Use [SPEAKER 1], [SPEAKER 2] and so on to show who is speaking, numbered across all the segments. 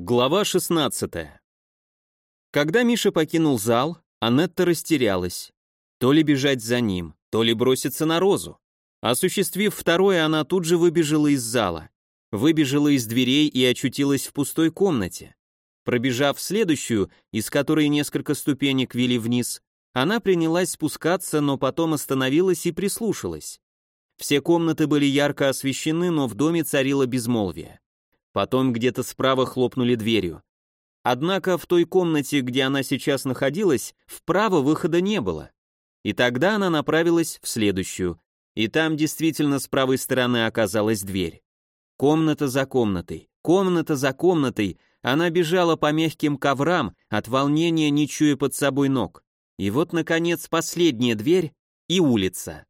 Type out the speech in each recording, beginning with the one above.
[SPEAKER 1] Глава 16. Когда Миша покинул зал, Анетта растерялась. То ли бежать за ним, то ли броситься на Розу. Осуществив второе, она тут же выбежала из зала. Выбежала из дверей и очутилась в пустой комнате. Пробежав следующую, из которой несколько ступенек вели вниз, она принялась спускаться, но потом остановилась и прислушалась. Все комнаты были ярко освещены, но в доме царило безмолвие. Потом где-то справа хлопнули дверью. Однако в той комнате, где она сейчас находилась, вправо выхода не было. И тогда она направилась в следующую, и там действительно с правой стороны оказалась дверь. Комната за комнатой, комната за комнатой, она бежала по мягким коврам, от волнения не чуя под собой ног. И вот, наконец, последняя дверь и улица.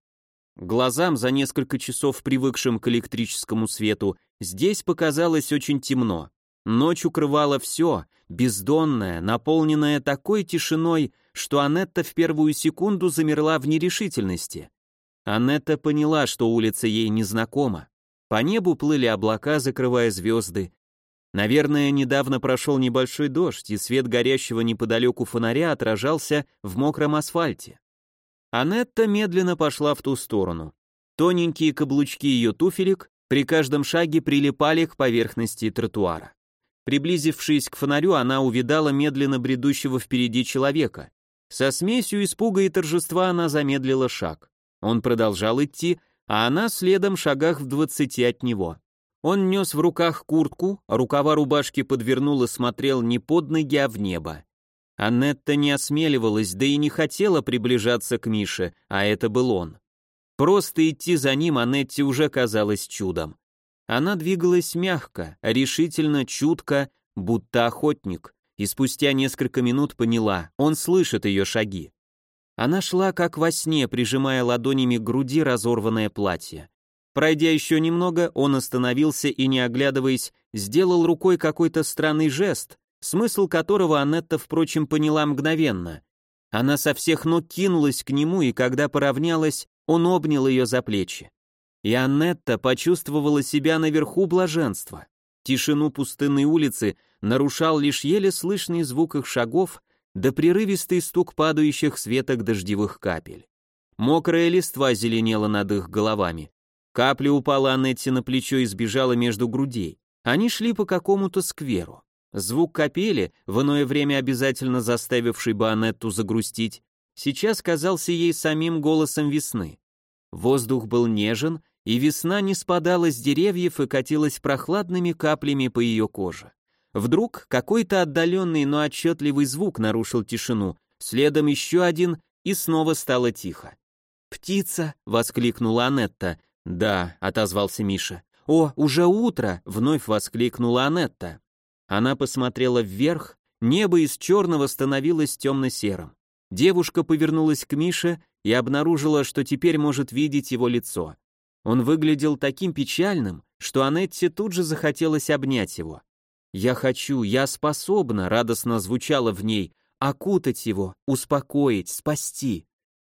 [SPEAKER 1] Глазам, за несколько часов привыкшим к электрическому свету, здесь показалось очень темно. Ночь укрывала все, бездонная, наполненная такой тишиной, что Анетта в первую секунду замерла в нерешительности. Анетта поняла, что улица ей незнакома. По небу плыли облака, закрывая звезды. Наверное, недавно прошел небольшой дождь, и свет горящего неподалеку фонаря отражался в мокром асфальте. Анетта медленно пошла в ту сторону. Тоненькие каблучки ее туфелек при каждом шаге прилипали к поверхности тротуара. Приблизившись к фонарю, она увидала медленно бредущего впереди человека. Со смесью испуга и торжества она замедлила шаг. Он продолжал идти, а она следом шагах в двадцати от него. Он нес в руках куртку, рукава рубашки подвернул и смотрел не под ноги, а в небо. Аннетта не осмеливалась, да и не хотела приближаться к Мише, а это был он. Просто идти за ним Аннетте уже казалось чудом. Она двигалась мягко, решительно, чутко, будто охотник, и спустя несколько минут поняла, он слышит ее шаги. Она шла как во сне, прижимая ладонями к груди разорванное платье. Пройдя еще немного, он остановился и, не оглядываясь, сделал рукой какой-то странный жест, смысл которого Анетта, впрочем, поняла мгновенно. Она со всех ног кинулась к нему, и когда поравнялась, он обнял ее за плечи. И Аннетта почувствовала себя наверху блаженства. Тишину пустынной улицы нарушал лишь еле слышный звук их шагов да прерывистый стук падающих с веток дождевых капель. Мокрая листва зеленела над их головами. Капля упала Аннетте на плечо и сбежала между грудей. Они шли по какому-то скверу. Звук капели, в иное время обязательно заставивший Банетту загрустить, сейчас казался ей самим голосом весны. Воздух был нежен, и весна не спадала с деревьев и катилась прохладными каплями по ее коже. Вдруг какой-то отдаленный, но отчетливый звук нарушил тишину, следом еще один, и снова стало тихо. «Птица!» — воскликнула Анетта. «Да», — отозвался Миша. «О, уже утро!» — вновь воскликнула Анетта. Она посмотрела вверх, небо из черного становилось темно-серым. Девушка повернулась к Мише и обнаружила, что теперь может видеть его лицо. Он выглядел таким печальным, что Анетте тут же захотелось обнять его. «Я хочу, я способна», — радостно звучало в ней, «окутать его, успокоить, спасти».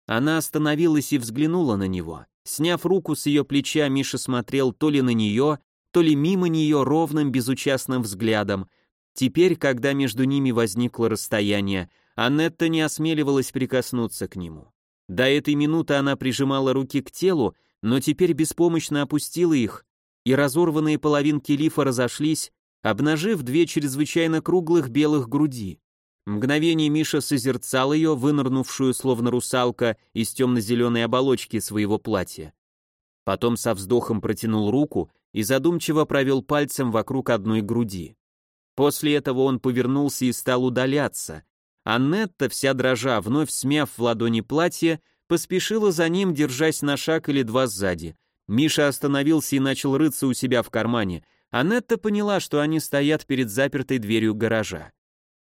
[SPEAKER 1] Она остановилась и взглянула на него. Сняв руку с ее плеча, Миша смотрел то ли на нее, то ли мимо нее ровным безучастным взглядом. Теперь, когда между ними возникло расстояние, Аннетта не осмеливалась прикоснуться к нему. До этой минуты она прижимала руки к телу, но теперь беспомощно опустила их, и разорванные половинки лифа разошлись, обнажив две чрезвычайно круглых белых груди. Мгновение Миша созерцал ее, вынырнувшую, словно русалка, из темно-зеленой оболочки своего платья. Потом со вздохом протянул руку и задумчиво провел пальцем вокруг одной груди. После этого он повернулся и стал удаляться. Аннетта, вся дрожа, вновь смяв в ладони платье, поспешила за ним, держась на шаг или два сзади. Миша остановился и начал рыться у себя в кармане. Аннетта поняла, что они стоят перед запертой дверью гаража.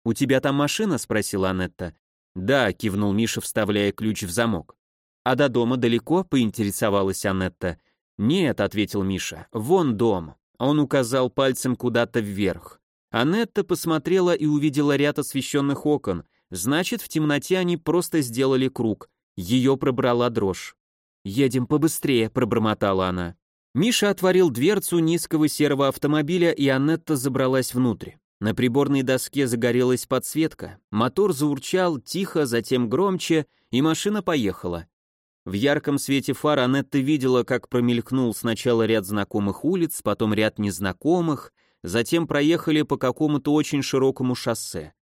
[SPEAKER 1] «У тебя там машина?» — спросила Аннетта. «Да», — кивнул Миша, вставляя ключ в замок. «А до дома далеко?» — поинтересовалась Аннетта. «Нет», — ответил Миша, — «вон дом». Он указал пальцем куда-то вверх. Анетта посмотрела и увидела ряд освещенных окон. Значит, в темноте они просто сделали круг. Ее пробрала дрожь. «Едем побыстрее», — пробормотала она. Миша отворил дверцу низкого серого автомобиля, и Аннетта забралась внутрь. На приборной доске загорелась подсветка, мотор заурчал тихо, затем громче, и машина поехала. В ярком свете фар Анетта видела, как промелькнул сначала ряд знакомых улиц, потом ряд незнакомых, затем проехали по какому-то очень широкому шоссе.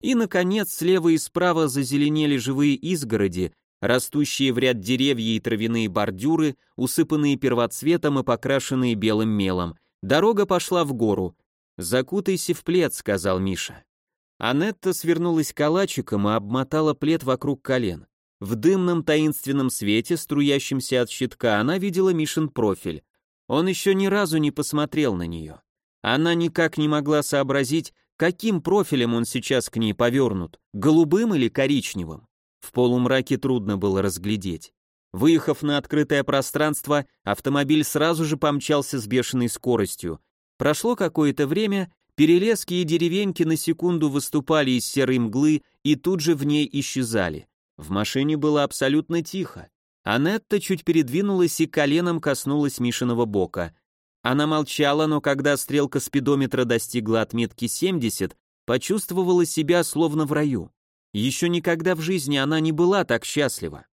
[SPEAKER 1] И, наконец, слева и справа зазеленели живые изгороди, растущие в ряд деревья и травяные бордюры, усыпанные первоцветом и покрашенные белым мелом. Дорога пошла в гору. «Закутайся в плед», — сказал Миша. Анетта свернулась калачиком и обмотала плед вокруг колен. В дымном таинственном свете, струящемся от щитка, она видела Мишин профиль. Он еще ни разу не посмотрел на нее. Она никак не могла сообразить, каким профилем он сейчас к ней повернут, голубым или коричневым. В полумраке трудно было разглядеть. Выехав на открытое пространство, автомобиль сразу же помчался с бешеной скоростью. Прошло какое-то время, перелески и деревеньки на секунду выступали из серой мглы и тут же в ней исчезали. В машине было абсолютно тихо. Анетта чуть передвинулась и коленом коснулась Мишиного бока. Она молчала, но когда стрелка спидометра достигла отметки 70, почувствовала себя словно в раю. Еще никогда в жизни она не была так счастлива.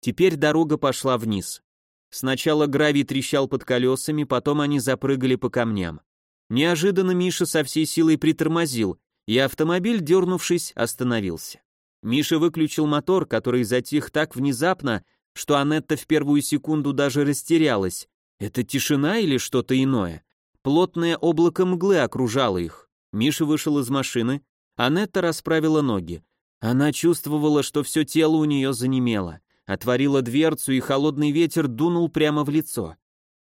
[SPEAKER 1] Теперь дорога пошла вниз. Сначала гравий трещал под колесами, потом они запрыгали по камням. Неожиданно Миша со всей силой притормозил, и автомобиль, дернувшись, остановился. Миша выключил мотор, который затих так внезапно, что Анетта в первую секунду даже растерялась. Это тишина или что-то иное? Плотное облако мглы окружало их. Миша вышел из машины, Анетта расправила ноги. Она чувствовала, что все тело у нее занемело. Отворила дверцу, и холодный ветер дунул прямо в лицо.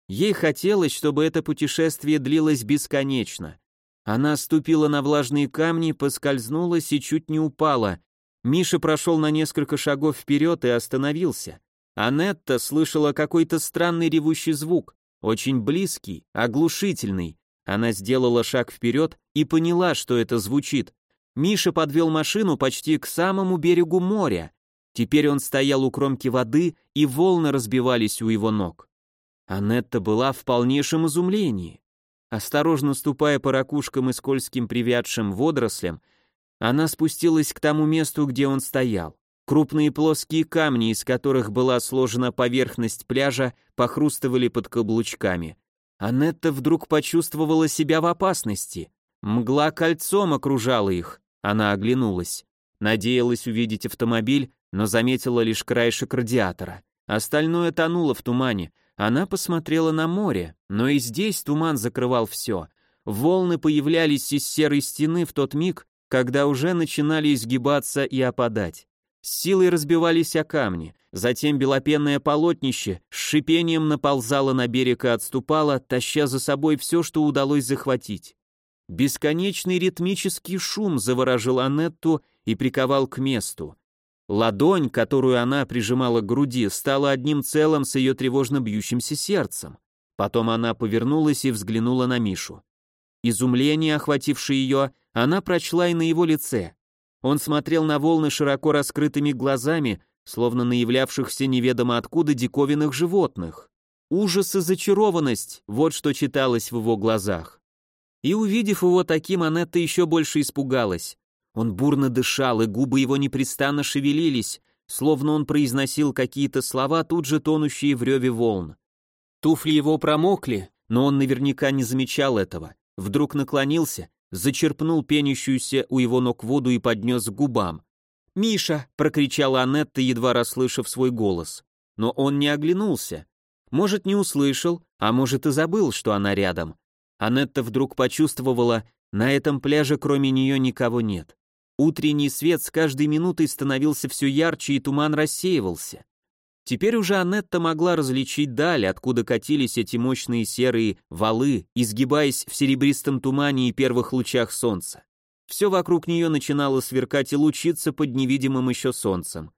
[SPEAKER 1] Ей хотелось, чтобы это путешествие длилось бесконечно. Она ступила на влажные камни, поскользнулась и чуть не упала. Миша прошел на несколько шагов вперед и остановился. Анетта слышала какой-то странный ревущий звук, очень близкий, оглушительный. Она сделала шаг вперед и поняла, что это звучит. Миша подвел машину почти к самому берегу моря. Теперь он стоял у кромки воды, и волны разбивались у его ног. Анетта была в полнейшем изумлении. Осторожно ступая по ракушкам и скользким привядшим водорослям, она спустилась к тому месту, где он стоял. Крупные плоские камни, из которых была сложена поверхность пляжа, похрустывали под каблучками. Анетта вдруг почувствовала себя в опасности. Мгла кольцом окружала их. Она оглянулась. Надеялась увидеть автомобиль, но заметила лишь краешек радиатора. Остальное тонуло в тумане. Она посмотрела на море, но и здесь туман закрывал все. Волны появлялись из серой стены в тот миг, когда уже начинали изгибаться и опадать. С силой разбивались о камни, затем белопенное полотнище с шипением наползало на берег и отступало, таща за собой все, что удалось захватить. Бесконечный ритмический шум заворожил Анетту и приковал к месту. Ладонь, которую она прижимала к груди, стала одним целым с ее тревожно бьющимся сердцем. Потом она повернулась и взглянула на Мишу. Изумление, охватившее ее, она прочла и на его лице. Он смотрел на волны широко раскрытыми глазами, словно на являвшихся неведомо откуда диковинных животных. Ужас и зачарованность — вот что читалось в его глазах. И увидев его таким, Анетта еще больше испугалась. Он бурно дышал, и губы его непрестанно шевелились, словно он произносил какие-то слова, тут же тонущие в реве волн. Туфли его промокли, но он наверняка не замечал этого. Вдруг наклонился, зачерпнул пенящуюся у его ног воду и поднес к губам. «Миша!» — прокричала Анетта, едва расслышав свой голос. Но он не оглянулся. Может, не услышал, а может и забыл, что она рядом. Анетта вдруг почувствовала, на этом пляже кроме нее никого нет. Утренний свет с каждой минутой становился все ярче, и туман рассеивался. Теперь уже Анетта могла различить даль, откуда катились эти мощные серые валы, изгибаясь в серебристом тумане и первых лучах солнца. Все вокруг нее начинало сверкать и лучиться под невидимым еще солнцем.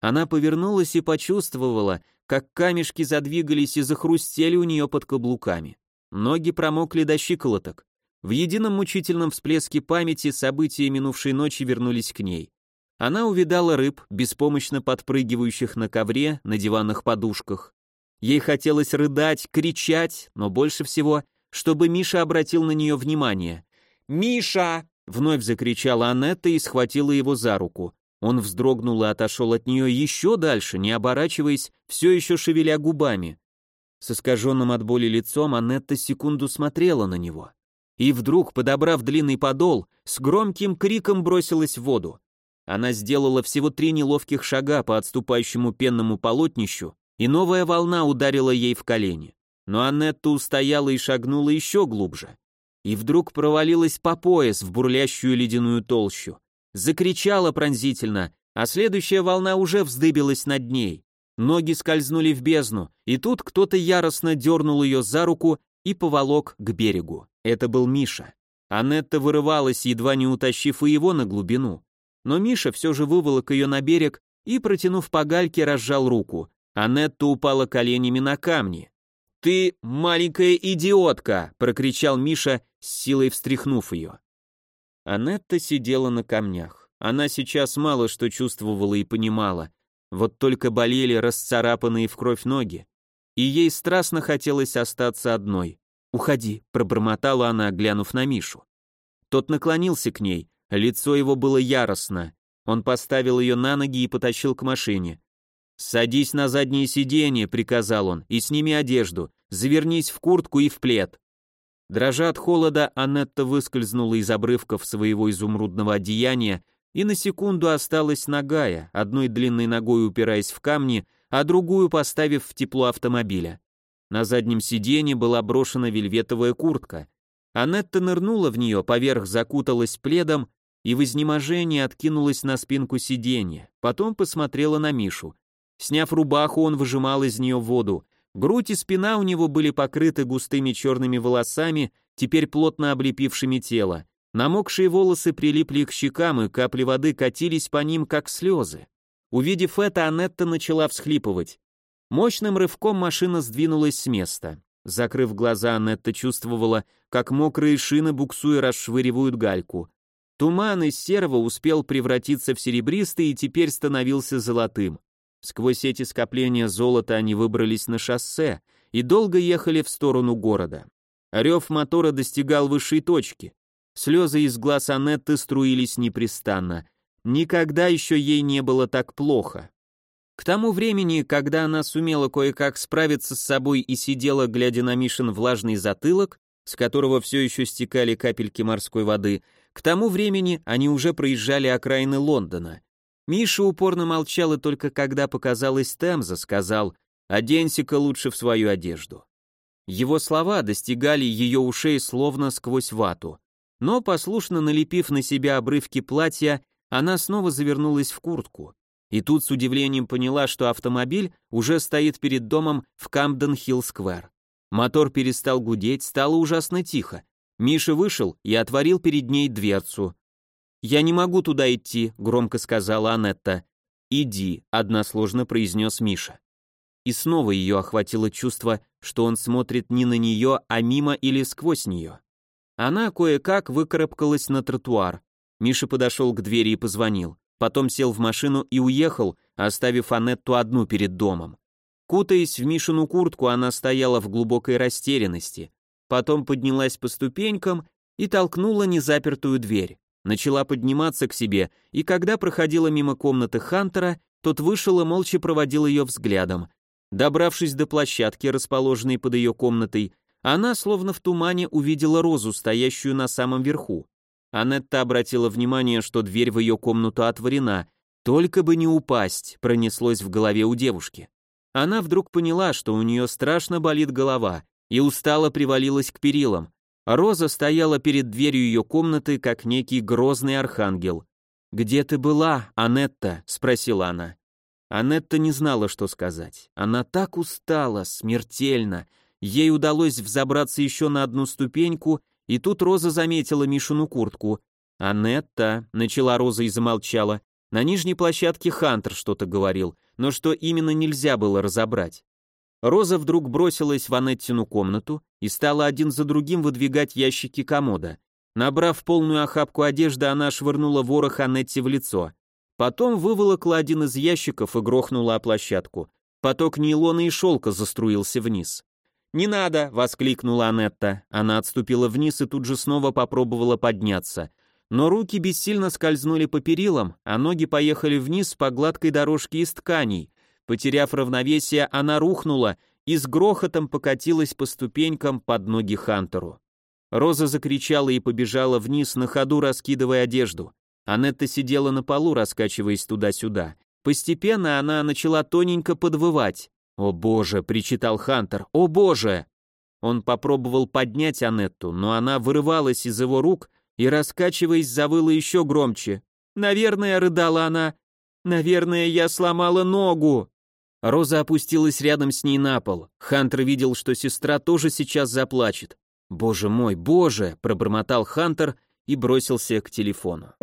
[SPEAKER 1] Она повернулась и почувствовала, как камешки задвигались и захрустели у нее под каблуками. Ноги промокли до щиколоток. В едином мучительном всплеске памяти события минувшей ночи вернулись к ней. Она увидала рыб, беспомощно подпрыгивающих на ковре, на диванных подушках. Ей хотелось рыдать, кричать, но больше всего, чтобы Миша обратил на нее внимание. «Миша!» Вновь закричала Анетта и схватила его за руку. Он вздрогнул и отошел от нее еще дальше, не оборачиваясь, все еще шевеля губами. С искаженным от боли лицом Анетта секунду смотрела на него. И вдруг, подобрав длинный подол, с громким криком бросилась в воду. Она сделала всего три неловких шага по отступающему пенному полотнищу, и новая волна ударила ей в колени. Но Аннетта устояла и шагнула еще глубже. И вдруг провалилась по пояс в бурлящую ледяную толщу. Закричала пронзительно, а следующая волна уже вздыбилась над ней. Ноги скользнули в бездну, и тут кто-то яростно дернул ее за руку и поволок к берегу. Это был Миша. Анетта вырывалась, едва не утащив и его на глубину. Но Миша все же выволок ее на берег и, протянув по гальке, разжал руку. Анетта упала коленями на камни. «Ты маленькая идиотка!» — прокричал Миша, с силой встряхнув ее. Анетта сидела на камнях. Она сейчас мало что чувствовала и понимала. Вот только болели расцарапанные в кровь ноги. И ей страстно хотелось остаться одной. «Уходи», — пробормотала она, глянув на Мишу. Тот наклонился к ней, лицо его было яростно. Он поставил ее на ноги и потащил к машине. «Садись на заднее сиденье», — приказал он, — «и сними одежду, завернись в куртку и в плед». Дрожа от холода, Анетта выскользнула из обрывков своего изумрудного одеяния и на секунду осталась нагая, одной длинной ногой упираясь в камни, а другую поставив в тепло автомобиля. На заднем сиденье была брошена вельветовая куртка. Анетта нырнула в нее, поверх закуталась пледом и в изнеможении откинулась на спинку сиденья, потом посмотрела на Мишу. Сняв рубаху, он выжимал из нее воду. Грудь и спина у него были покрыты густыми черными волосами, теперь плотно облепившими тело. Намокшие волосы прилипли к щекам, и капли воды катились по ним, как слезы. Увидев это, Анетта начала всхлипывать. Мощным рывком машина сдвинулась с места. Закрыв глаза, Анетта чувствовала, как мокрые шины буксуя расшвыривают гальку. Туман из серого успел превратиться в серебристый и теперь становился золотым. Сквозь эти скопления золота они выбрались на шоссе и долго ехали в сторону города. Рев мотора достигал высшей точки. Слезы из глаз Анетты струились непрестанно. Никогда еще ей не было так плохо. К тому времени, когда она сумела кое-как справиться с собой и сидела, глядя на Мишин влажный затылок, с которого все еще стекали капельки морской воды, к тому времени они уже проезжали окраины Лондона. Миша упорно молчал и только когда показалась Темза, сказал «Оденься-ка лучше в свою одежду». Его слова достигали ее ушей словно сквозь вату. Но, послушно налепив на себя обрывки платья, она снова завернулась в куртку. И тут с удивлением поняла, что автомобиль уже стоит перед домом в Камден-Хилл-сквер. Мотор перестал гудеть, стало ужасно тихо. Миша вышел и отворил перед ней дверцу. «Я не могу туда идти», — громко сказала Анетта. «Иди», — односложно произнес Миша. И снова ее охватило чувство, что он смотрит не на нее, а мимо или сквозь нее. Она кое-как выкарабкалась на тротуар. Миша подошел к двери и позвонил. Потом сел в машину и уехал, оставив Анетту одну перед домом. Кутаясь в Мишину куртку, она стояла в глубокой растерянности. Потом поднялась по ступенькам и толкнула незапертую дверь начала подниматься к себе, и когда проходила мимо комнаты Хантера, тот вышел и молча проводил ее взглядом. Добравшись до площадки, расположенной под ее комнатой, она, словно в тумане, увидела розу, стоящую на самом верху. Анетта обратила внимание, что дверь в ее комнату отворена, только бы не упасть, пронеслось в голове у девушки. Она вдруг поняла, что у нее страшно болит голова, и устало привалилась к перилам. Роза стояла перед дверью ее комнаты, как некий грозный архангел. «Где ты была, Анетта?» — спросила она. Анетта не знала, что сказать. Она так устала, смертельно. Ей удалось взобраться еще на одну ступеньку, и тут Роза заметила Мишину куртку. «Анетта», — начала Роза и замолчала. На нижней площадке Хантер что-то говорил, но что именно нельзя было разобрать. Роза вдруг бросилась в Анеттину комнату и стала один за другим выдвигать ящики комода. Набрав полную охапку одежды, она швырнула ворох Анетте в лицо. Потом выволокла один из ящиков и грохнула о площадку. Поток нейлона и шелка заструился вниз. «Не надо!» — воскликнула Анетта. Она отступила вниз и тут же снова попробовала подняться. но руки бессильно скользнули по перилам, а ноги поехали вниз по гладкой дорожке из тканей. Потеряв равновесие, она рухнула и с грохотом покатилась по ступенькам под ноги Хантеру. Роза закричала и побежала вниз, на ходу раскидывая одежду. Анетта сидела на полу, раскачиваясь туда-сюда. Постепенно она начала тоненько подвывать. «О боже!» — причитал Хантер. «О боже!» Он попробовал поднять Анетту, но она вырывалась из его рук и, раскачиваясь, завыла еще громче. «Наверное», — рыдала она, — «наверное, я сломала ногу». Роза опустилась рядом с ней на пол. Хантер видел, что сестра тоже сейчас заплачет. «Боже мой, боже!» – пробормотал Хантер и бросился к телефону.